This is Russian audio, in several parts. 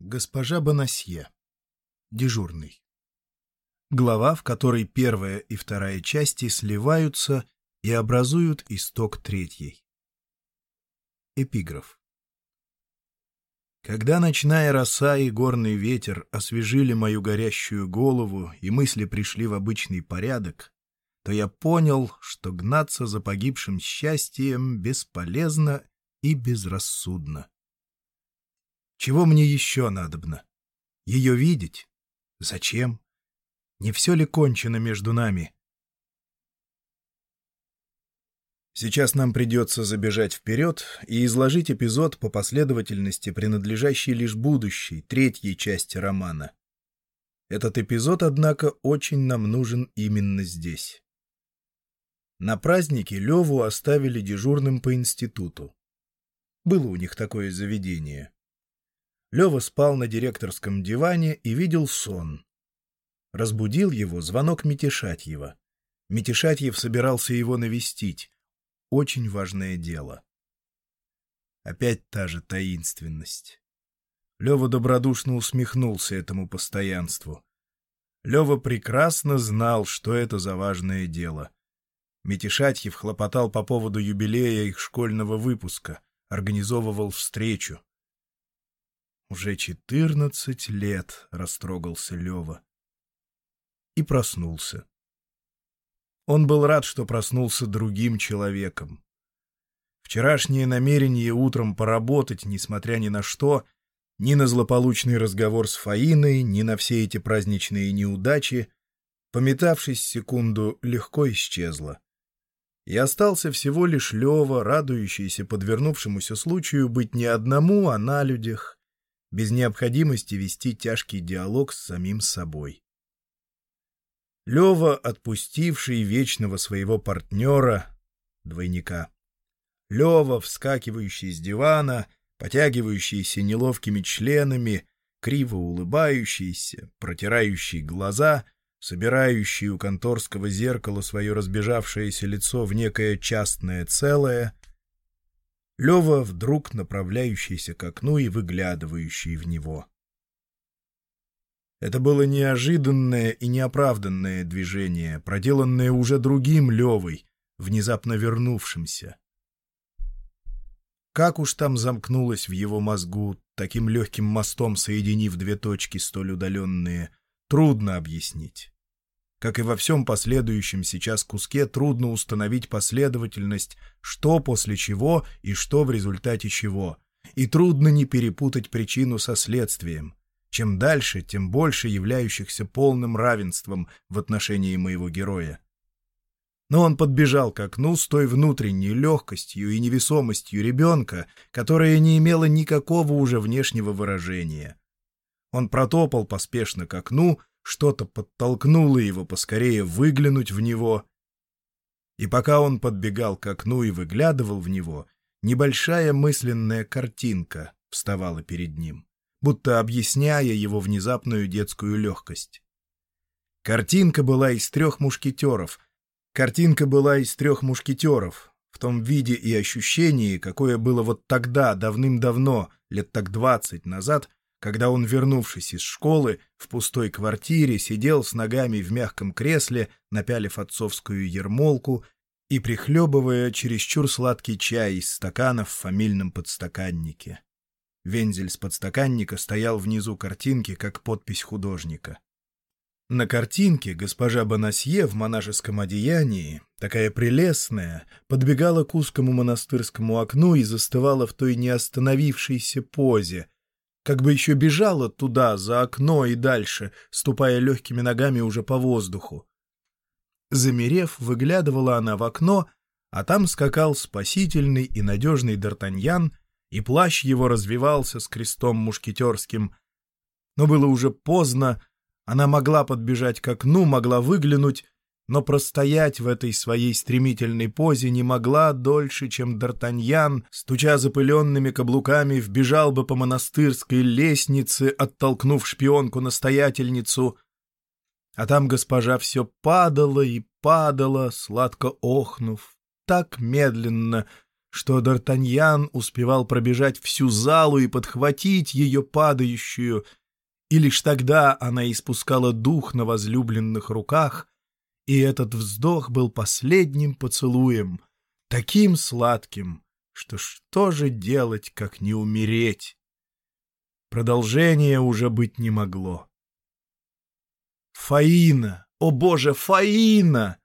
Госпожа Бонасье. Дежурный. Глава, в которой первая и вторая части сливаются и образуют исток третьей. Эпиграф. Когда ночная роса и горный ветер освежили мою горящую голову и мысли пришли в обычный порядок, то я понял, что гнаться за погибшим счастьем бесполезно и безрассудно. Чего мне еще надобно? Ее видеть? Зачем? Не все ли кончено между нами? Сейчас нам придется забежать вперед и изложить эпизод по последовательности, принадлежащей лишь будущей, третьей части романа. Этот эпизод, однако, очень нам нужен именно здесь. На празднике Леву оставили дежурным по институту. Было у них такое заведение. Лева спал на директорском диване и видел сон. Разбудил его звонок Митишатьева. Митишатьев собирался его навестить. Очень важное дело. Опять та же таинственность. Лева добродушно усмехнулся этому постоянству. Лева прекрасно знал, что это за важное дело. Митишатьев хлопотал по поводу юбилея их школьного выпуска, организовывал встречу. Уже четырнадцать лет растрогался Лева. И проснулся. Он был рад, что проснулся другим человеком. Вчерашнее намерение утром поработать, несмотря ни на что, ни на злополучный разговор с Фаиной, ни на все эти праздничные неудачи, пометавшись секунду, легко исчезло. И остался всего лишь Лева, радующийся подвернувшемуся случаю быть не одному, а на людях, без необходимости вести тяжкий диалог с самим собой. Лева, отпустивший вечного своего партнера, двойника. Лева, вскакивающий с дивана, потягивающийся неловкими членами, криво улыбающийся, протирающий глаза, собирающий у конторского зеркала свое разбежавшееся лицо в некое частное целое, Лева вдруг направляющийся к окну и выглядывающий в него. Это было неожиданное и неоправданное движение, проделанное уже другим Левой, внезапно вернувшимся. Как уж там замкнулось в его мозгу, таким легким мостом соединив две точки столь удаленные, трудно объяснить. Как и во всем последующем сейчас куске, трудно установить последовательность, что после чего и что в результате чего. И трудно не перепутать причину со следствием. Чем дальше, тем больше являющихся полным равенством в отношении моего героя. Но он подбежал к окну с той внутренней легкостью и невесомостью ребенка, которая не имела никакого уже внешнего выражения. Он протопал поспешно к окну, что-то подтолкнуло его поскорее выглянуть в него. И пока он подбегал к окну и выглядывал в него, небольшая мысленная картинка вставала перед ним, будто объясняя его внезапную детскую легкость. Картинка была из трех мушкетеров. Картинка была из трех мушкетеров, в том виде и ощущении, какое было вот тогда, давным-давно, лет так двадцать назад, когда он, вернувшись из школы, в пустой квартире сидел с ногами в мягком кресле, напялив отцовскую ермолку и прихлебывая чересчур сладкий чай из стакана в фамильном подстаканнике. Вензель с подстаканника стоял внизу картинки, как подпись художника. На картинке госпожа Бонасье в монашеском одеянии, такая прелестная, подбегала к узкому монастырскому окну и застывала в той неостановившейся позе, как бы еще бежала туда, за окно и дальше, ступая легкими ногами уже по воздуху. Замерев, выглядывала она в окно, а там скакал спасительный и надежный Д'Артаньян, и плащ его развивался с крестом мушкетерским. Но было уже поздно, она могла подбежать к окну, могла выглянуть, но простоять в этой своей стремительной позе не могла дольше, чем Д'Артаньян, стуча запыленными каблуками, вбежал бы по монастырской лестнице, оттолкнув шпионку-настоятельницу. А там госпожа все падала и падала, сладко охнув, так медленно, что Д'Артаньян успевал пробежать всю залу и подхватить ее падающую, и лишь тогда она испускала дух на возлюбленных руках, и этот вздох был последним поцелуем, таким сладким, что что же делать, как не умереть? Продолжения уже быть не могло. Фаина! О боже, Фаина!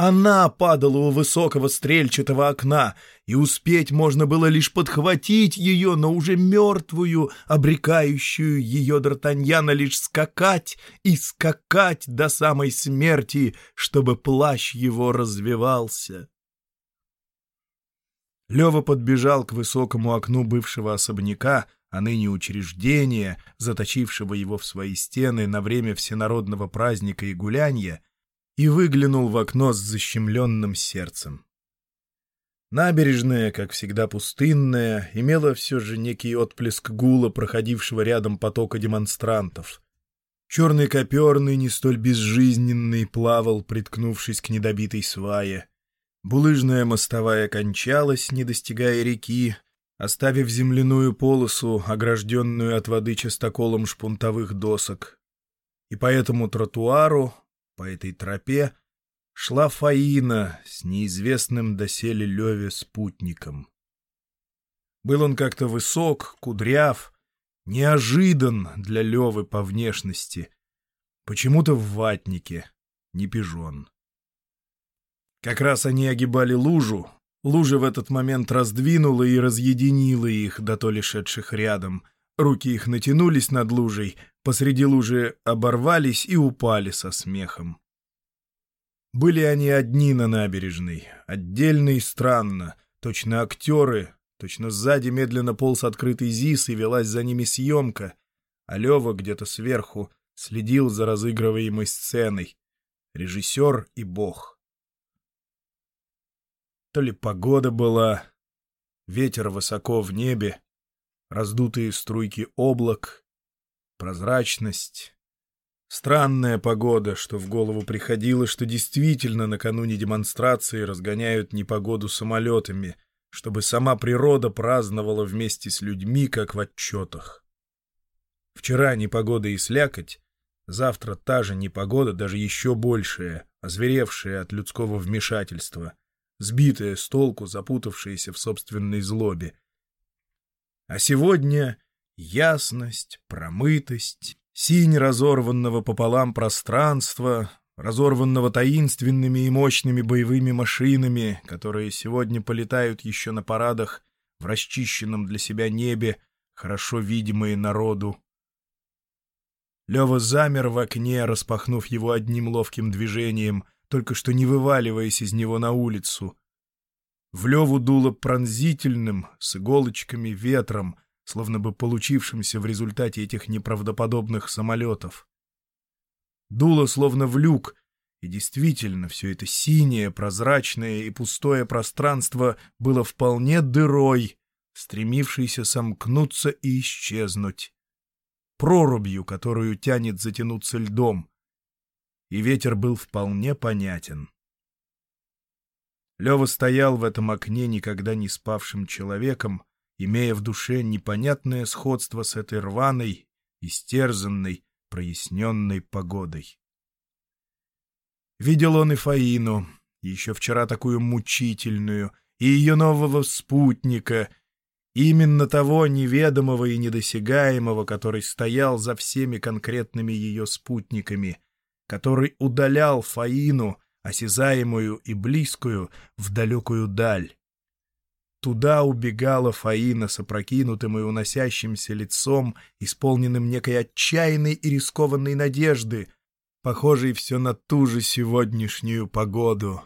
Она падала у высокого стрельчатого окна, и успеть можно было лишь подхватить ее, но уже мертвую, обрекающую ее Д'Артаньяна лишь скакать и скакать до самой смерти, чтобы плащ его развивался. Лева подбежал к высокому окну бывшего особняка, а ныне учреждения, заточившего его в свои стены на время всенародного праздника и гулянья, и выглянул в окно с защемленным сердцем. Набережная, как всегда пустынная, имела все же некий отплеск гула, проходившего рядом потока демонстрантов. Черный коперный, не столь безжизненный, плавал, приткнувшись к недобитой свае. Булыжная мостовая кончалась, не достигая реки, оставив земляную полосу, огражденную от воды частоколом шпунтовых досок. И по этому тротуару, по этой тропе шла Фаина с неизвестным доселе Леве спутником. Был он как-то высок, кудряв, неожидан для Левы по внешности, почему-то в ватнике, не пижон. Как раз они огибали лужу, лужа в этот момент раздвинула и разъединила их, до то ли шедших рядом — Руки их натянулись над лужей, посреди лужи оборвались и упали со смехом. Были они одни на набережной, отдельно и странно, точно актеры, точно сзади медленно полз открытый ЗИС и велась за ними съемка, а Лева где-то сверху следил за разыгрываемой сценой. Режиссер и бог. То ли погода была, ветер высоко в небе, раздутые струйки облак, прозрачность. Странная погода, что в голову приходило, что действительно накануне демонстрации разгоняют непогоду самолетами, чтобы сама природа праздновала вместе с людьми, как в отчетах. Вчера непогода и слякоть, завтра та же непогода, даже еще большая, озверевшая от людского вмешательства, сбитая с толку, запутавшаяся в собственной злобе, а сегодня ясность, промытость, синь разорванного пополам пространства, разорванного таинственными и мощными боевыми машинами, которые сегодня полетают еще на парадах в расчищенном для себя небе, хорошо видимые народу. Лева замер в окне, распахнув его одним ловким движением, только что не вываливаясь из него на улицу, в Леву дуло пронзительным, с иголочками, ветром, словно бы получившимся в результате этих неправдоподобных самолетов. Дуло словно в люк, и действительно все это синее, прозрачное и пустое пространство было вполне дырой, стремившейся сомкнуться и исчезнуть. Прорубью, которую тянет затянуться льдом. И ветер был вполне понятен. Лева стоял в этом окне никогда не спавшим человеком, имея в душе непонятное сходство с этой рваной, истерзанной, проясненной погодой. Видел он и Фаину, еще вчера такую мучительную, и ее нового спутника, именно того неведомого и недосягаемого, который стоял за всеми конкретными ее спутниками, который удалял Фаину, осязаемую и близкую, в далекую даль. Туда убегала Фаина с опрокинутым и уносящимся лицом, исполненным некой отчаянной и рискованной надежды, похожей все на ту же сегодняшнюю погоду.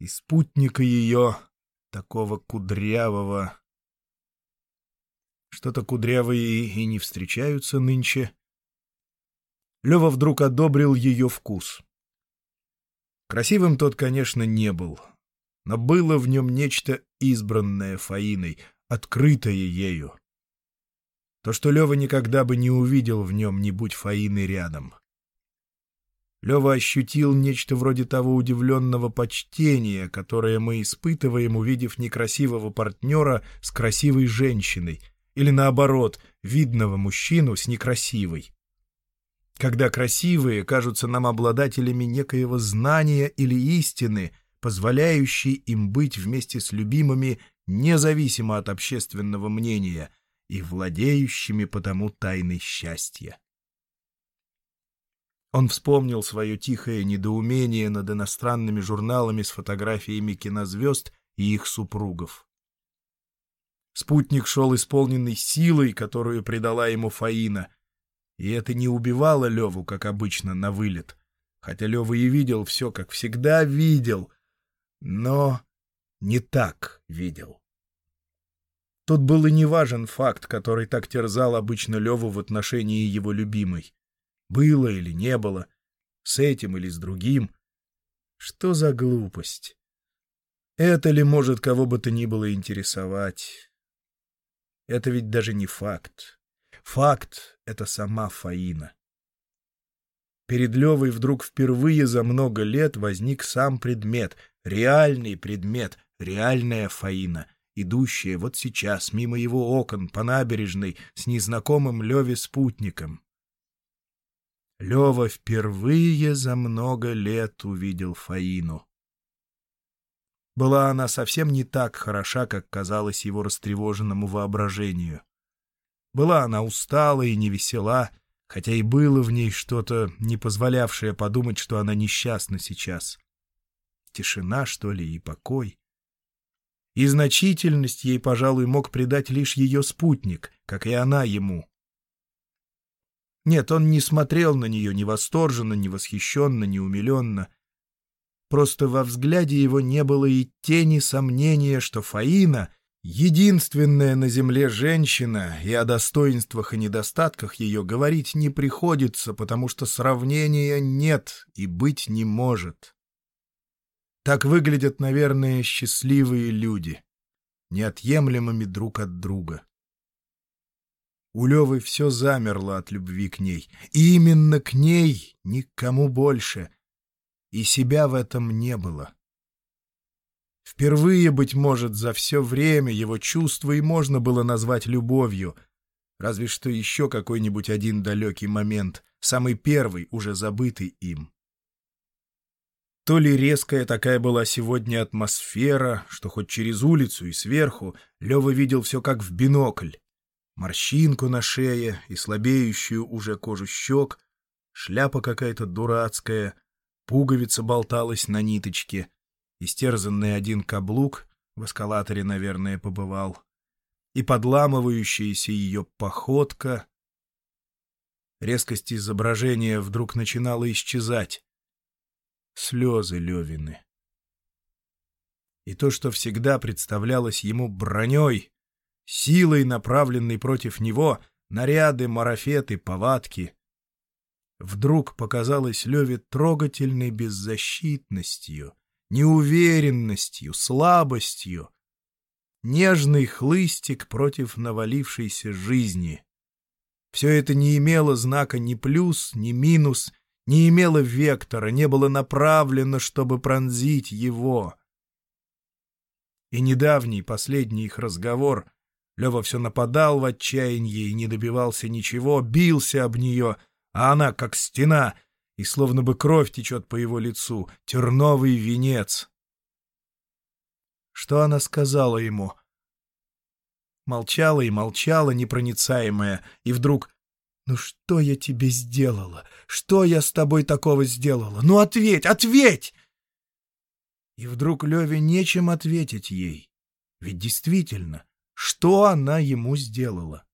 И спутника ее, такого кудрявого... Что-то кудрявые и не встречаются нынче. Лева вдруг одобрил ее вкус. Красивым тот, конечно, не был, но было в нем нечто избранное Фаиной, открытое ею. То, что Лева никогда бы не увидел в нем, не будь Фаины рядом. Лева ощутил нечто вроде того удивленного почтения, которое мы испытываем, увидев некрасивого партнера с красивой женщиной, или наоборот, видного мужчину с некрасивой. Когда красивые кажутся нам обладателями некоего знания или истины, позволяющей им быть вместе с любимыми независимо от общественного мнения и владеющими потому тайной счастья. Он вспомнил свое тихое недоумение над иностранными журналами с фотографиями кинозвезд и их супругов. Спутник шел исполненный силой, которую придала ему Фаина, и это не убивало Леву, как обычно, на вылет, хотя Лева и видел все, как всегда видел, но не так видел. Тут был и неважен факт, который так терзал обычно Леву в отношении его любимой. Было или не было, с этим или с другим. Что за глупость? Это ли может кого бы то ни было интересовать? Это ведь даже не факт. Факт — это сама Фаина. Перед Левой вдруг впервые за много лет возник сам предмет, реальный предмет, реальная Фаина, идущая вот сейчас мимо его окон по набережной с незнакомым Леве спутником. Лева впервые за много лет увидел Фаину. Была она совсем не так хороша, как казалось его растревоженному воображению. Была она устала и невесела, хотя и было в ней что-то, не позволявшее подумать, что она несчастна сейчас. Тишина, что ли, и покой. И значительность ей, пожалуй, мог придать лишь ее спутник, как и она ему. Нет, он не смотрел на нее ни восторженно, ни восхищенно, ни умиленно. Просто во взгляде его не было и тени сомнения, что Фаина — единственная на земле женщина, и о достоинствах и недостатках ее говорить не приходится, потому что сравнения нет и быть не может. Так выглядят, наверное, счастливые люди, неотъемлемыми друг от друга. У Левы все замерло от любви к ней. И именно к ней, никому больше. И себя в этом не было. Впервые, быть может, за все время его чувства и можно было назвать любовью. Разве что еще какой-нибудь один далекий момент, самый первый, уже забытый им. То ли резкая такая была сегодня атмосфера, что хоть через улицу и сверху Лева видел все как в бинокль, морщинку на шее и слабеющую уже кожу щек, шляпа какая-то дурацкая, пуговица болталась на ниточке, истерзанный один каблук, в эскалаторе, наверное, побывал, и подламывающаяся ее походка. Резкость изображения вдруг начинала исчезать. Слезы Левины. И то, что всегда представлялось ему броней, силой, направленной против него, наряды, марафеты, повадки. Вдруг показалось Леве трогательной беззащитностью, неуверенностью, слабостью, нежный хлыстик против навалившейся жизни. Все это не имело знака ни плюс, ни минус, не имело вектора, не было направлено, чтобы пронзить его. И недавний последний их разговор Лева все нападал в отчаянии и не добивался ничего, бился об нее, а она, как стена, и словно бы кровь течет по его лицу, терновый венец. Что она сказала ему? Молчала и молчала, непроницаемая, и вдруг «Ну что я тебе сделала? Что я с тобой такого сделала? Ну ответь, ответь!» И вдруг Леве нечем ответить ей. Ведь действительно, что она ему сделала?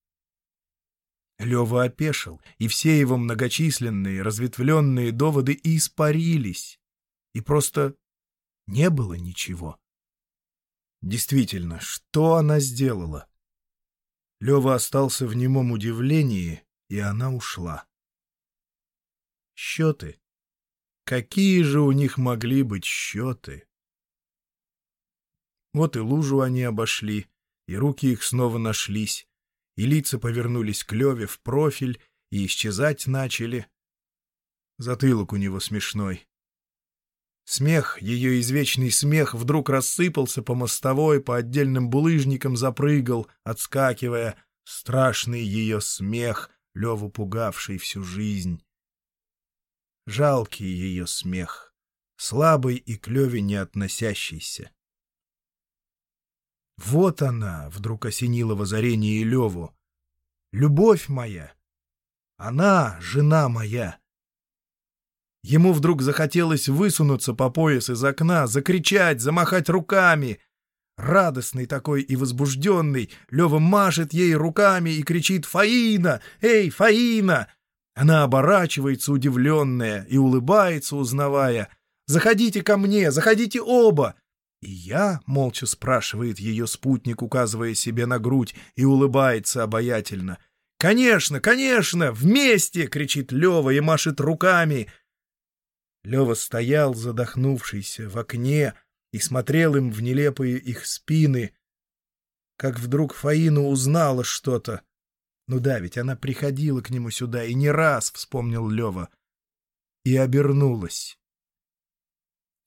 Лева опешил, и все его многочисленные разветвленные доводы испарились, и просто не было ничего. Действительно, что она сделала? Лева остался в немом удивлении, и она ушла. Счеты. Какие же у них могли быть счеты? Вот и лужу они обошли, и руки их снова нашлись, и лица повернулись к Леве в профиль и исчезать начали. Затылок у него смешной. Смех, ее извечный смех, вдруг рассыпался по мостовой, по отдельным булыжникам запрыгал, отскакивая. Страшный ее смех, Леву пугавший всю жизнь. Жалкий ее смех, слабый и к Леве не относящийся. Вот она, вдруг осенила в озарении Леву. Любовь моя! Она — жена моя! Ему вдруг захотелось высунуться по пояс из окна, закричать, замахать руками. Радостный такой и возбужденный, Лева машет ей руками и кричит «Фаина! Эй, Фаина!» Она оборачивается удивленная и улыбается, узнавая. «Заходите ко мне! Заходите оба!» «И я?» — молча спрашивает ее спутник, указывая себе на грудь, и улыбается обаятельно. «Конечно, конечно! Вместе!» — кричит Лева и машет руками. Лева стоял, задохнувшийся, в окне и смотрел им в нелепые их спины. Как вдруг Фаина узнала что-то. Ну да, ведь она приходила к нему сюда и не раз, — вспомнил Лева. И обернулась.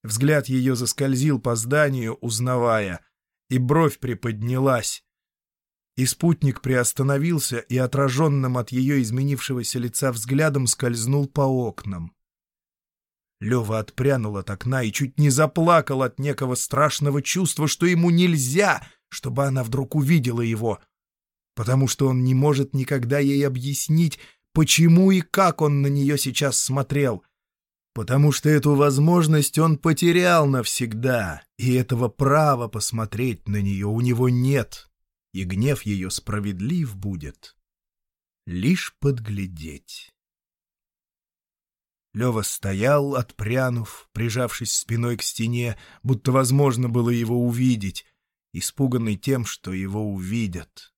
Взгляд ее заскользил по зданию, узнавая, и бровь приподнялась. И спутник приостановился и отраженным от ее изменившегося лица взглядом скользнул по окнам. Лева отпрянул от окна и чуть не заплакал от некого страшного чувства, что ему нельзя, чтобы она вдруг увидела его, потому что он не может никогда ей объяснить, почему и как он на нее сейчас смотрел, потому что эту возможность он потерял навсегда, и этого права посмотреть на нее у него нет, и гнев ее справедлив будет. Лишь подглядеть. Лева стоял, отпрянув, прижавшись спиной к стене, будто возможно было его увидеть, испуганный тем, что его увидят.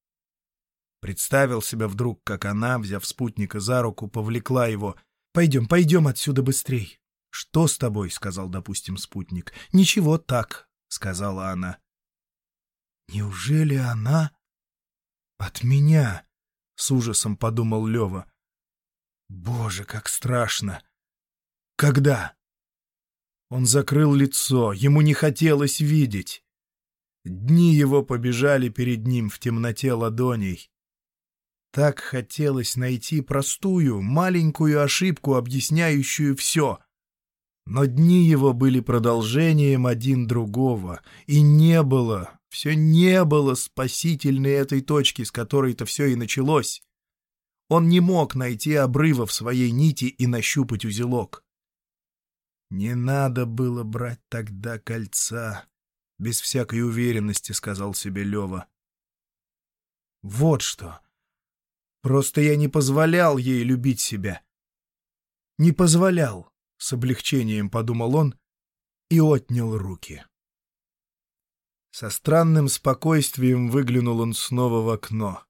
Представил себя вдруг, как она, взяв спутника за руку, повлекла его. «Пойдем, пойдем отсюда быстрей!» «Что с тобой?» — сказал, допустим, спутник. «Ничего так», — сказала она. «Неужели она от меня?» — с ужасом подумал Лева. «Боже, как страшно!» Когда? Он закрыл лицо, ему не хотелось видеть. Дни его побежали перед ним в темноте ладоней. Так хотелось найти простую, маленькую ошибку, объясняющую все. Но дни его были продолжением один другого, и не было, все не было спасительной этой точки, с которой-то все и началось. Он не мог найти обрыва в своей нити и нащупать узелок. «Не надо было брать тогда кольца», — без всякой уверенности сказал себе Лева. «Вот что. Просто я не позволял ей любить себя. Не позволял», — с облегчением подумал он и отнял руки. Со странным спокойствием выглянул он снова в окно.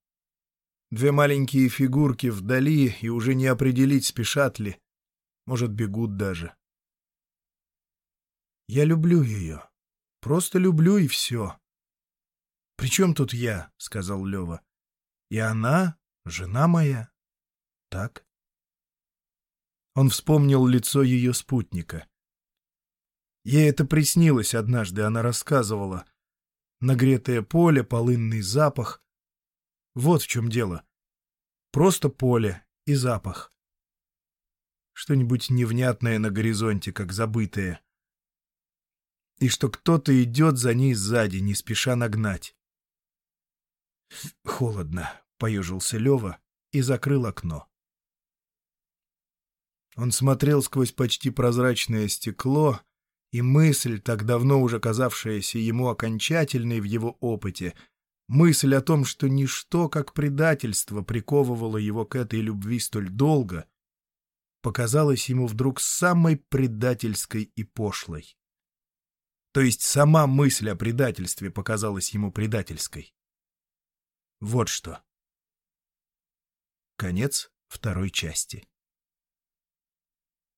Две маленькие фигурки вдали, и уже не определить, спешат ли. Может, бегут даже. Я люблю ее. Просто люблю и все. — При чем тут я? — сказал Лева. — И она, жена моя. Так. Он вспомнил лицо ее спутника. Ей это приснилось однажды, она рассказывала. Нагретое поле, полынный запах. Вот в чем дело. Просто поле и запах. Что-нибудь невнятное на горизонте, как забытое и что кто-то идет за ней сзади, не спеша нагнать. «Холодно», — поежился Лева и закрыл окно. Он смотрел сквозь почти прозрачное стекло, и мысль, так давно уже казавшаяся ему окончательной в его опыте, мысль о том, что ничто, как предательство, приковывало его к этой любви столь долго, показалась ему вдруг самой предательской и пошлой. То есть сама мысль о предательстве показалась ему предательской. Вот что. Конец второй части.